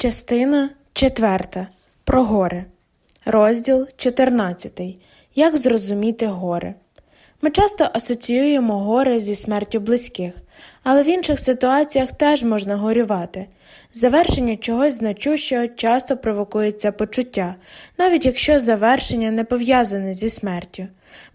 Частина 4. Про горе. Розділ 14. Як зрозуміти горе. Ми часто асоціюємо горе зі смертю близьких, але в інших ситуаціях теж можна горювати. Завершення чогось значущого часто провокується почуття, навіть якщо завершення не пов'язане зі смертю.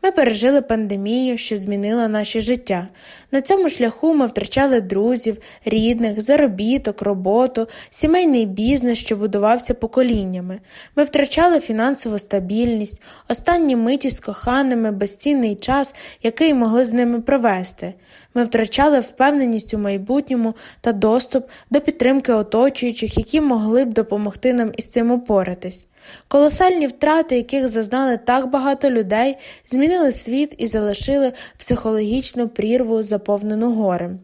Ми пережили пандемію, що змінила наше життя. На цьому шляху ми втрачали друзів, рідних, заробіток, роботу, сімейний бізнес, що будувався поколіннями. Ми втрачали фінансову стабільність, останні миті з коханими, безцінний час, який могли з ними провести. Ми втрачали впевненість у майбутньому та доступ до підтримки оточуючих, які могли б допомогти нам із цим упоратись. Колосальні втрати, яких зазнали так багато людей, змінили світ і залишили психологічну прірву, заповнену горем.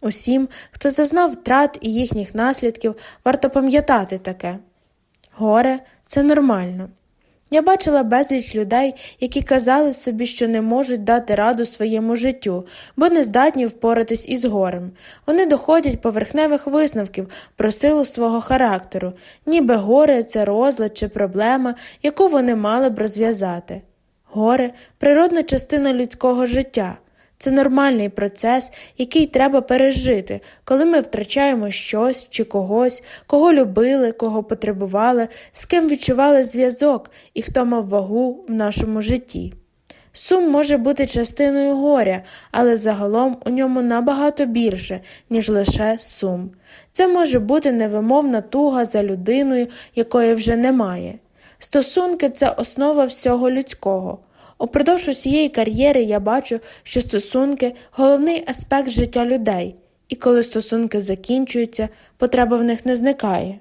Усім, хто зазнав втрат і їхніх наслідків, варто пам'ятати таке горе це нормально. Я бачила безліч людей, які казали собі, що не можуть дати раду своєму життю, бо не здатні впоратись із горем. Вони доходять поверхневих висновків про силу свого характеру, ніби горе це розлад чи проблема, яку вони мали б розв'язати. Горе природна частина людського життя. Це нормальний процес, який треба пережити, коли ми втрачаємо щось чи когось, кого любили, кого потребували, з ким відчували зв'язок і хто мав вагу в нашому житті. Сум може бути частиною горя, але загалом у ньому набагато більше, ніж лише сум. Це може бути невимовна туга за людиною, якої вже немає. Стосунки це основа всього людського. Упродовж усієї кар'єри я бачу, що стосунки головний аспект життя людей, і коли стосунки закінчуються, потреба в них не зникає.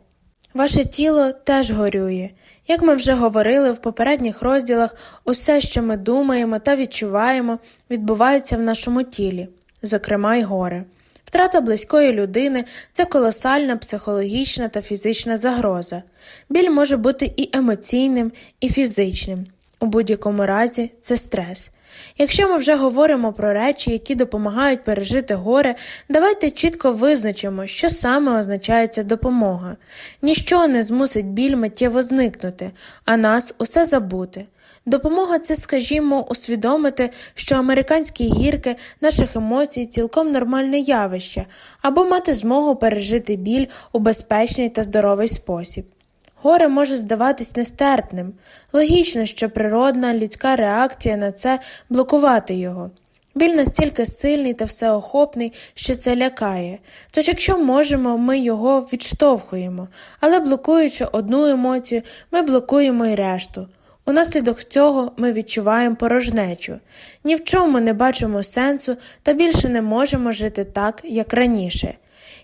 Ваше тіло теж горює. Як ми вже говорили в попередніх розділах, усе, що ми думаємо та відчуваємо, відбувається в нашому тілі, зокрема й горе. Втрата близької людини це колосальна психологічна та фізична загроза. Біль може бути і емоційним, і фізичним. У будь-якому разі це стрес. Якщо ми вже говоримо про речі, які допомагають пережити горе, давайте чітко визначимо, що саме означає ця допомога. Ніщо не змусить біль миттєво зникнути, а нас усе забути. Допомога це, скажімо, усвідомити, що американські гірки наших емоцій цілком нормальне явище, або мати змогу пережити біль у безпечний та здоровий спосіб. Горе може здаватись нестерпним, логічно, що природна людська реакція на це блокувати його. Біль настільки сильний та всеохопний, що це лякає, тож, якщо можемо, ми його відштовхуємо, але блокуючи одну емоцію, ми блокуємо і решту. Унаслідок цього ми відчуваємо порожнечу, ні в чому не бачимо сенсу та більше не можемо жити так, як раніше.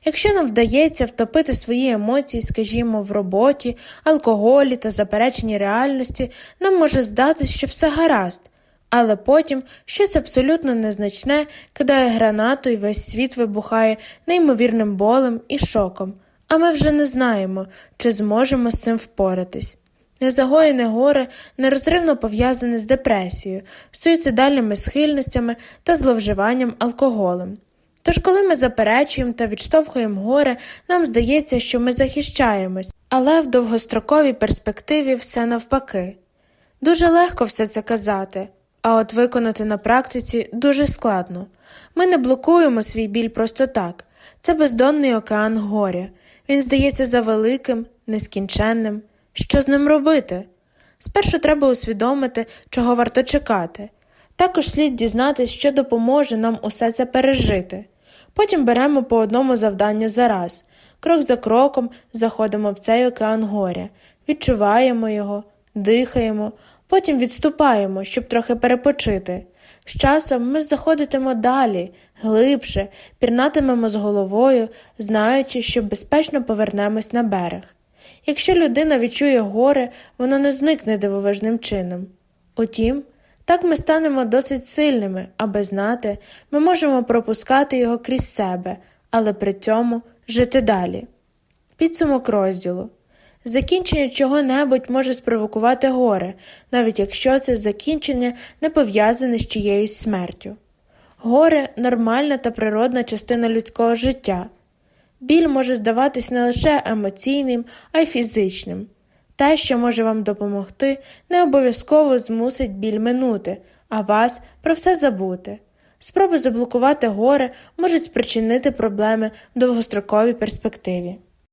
Якщо нам вдається втопити свої емоції, скажімо, в роботі, алкоголі та запереченні реальності, нам може здатись, що все гаразд, але потім щось абсолютно незначне кидає гранату і весь світ вибухає неймовірним болем і шоком, а ми вже не знаємо, чи зможемо з цим впоратись. Незагоєне горе нерозривно пов'язане з депресією, суїцидальними схильностями та зловживанням алкоголем. Тож, коли ми заперечуємо та відштовхуємо горе, нам здається, що ми захищаємось, але в довгостроковій перспективі все навпаки. Дуже легко все це казати, а от виконати на практиці дуже складно. Ми не блокуємо свій біль просто так це бездонний океан горя. Він здається завеликим, нескінченним. Що з ним робити? Спершу треба усвідомити, чого варто чекати. Також слід дізнатися, що допоможе нам усе це пережити. Потім беремо по одному завданню за раз. крок за кроком заходимо в цей океан горя, відчуваємо його, дихаємо, потім відступаємо, щоб трохи перепочити. З часом ми заходитимо далі, глибше, пірнатимемо з головою, знаючи, що безпечно повернемось на берег. Якщо людина відчує горе, воно не зникне дивовижним чином. Утім, так ми станемо досить сильними, аби знати, ми можемо пропускати його крізь себе, але при цьому жити далі. Підсумок розділу закінчення чого-небудь може спровокувати горе, навіть якщо це закінчення не пов'язане з чиєюсь смертю. Горе нормальна та природна частина людського життя. Біль може здаватись не лише емоційним, а й фізичним. Те, що може вам допомогти, не обов'язково змусить біль минути, а вас про все забути. Спроби заблокувати горе можуть спричинити проблеми в довгостроковій перспективі.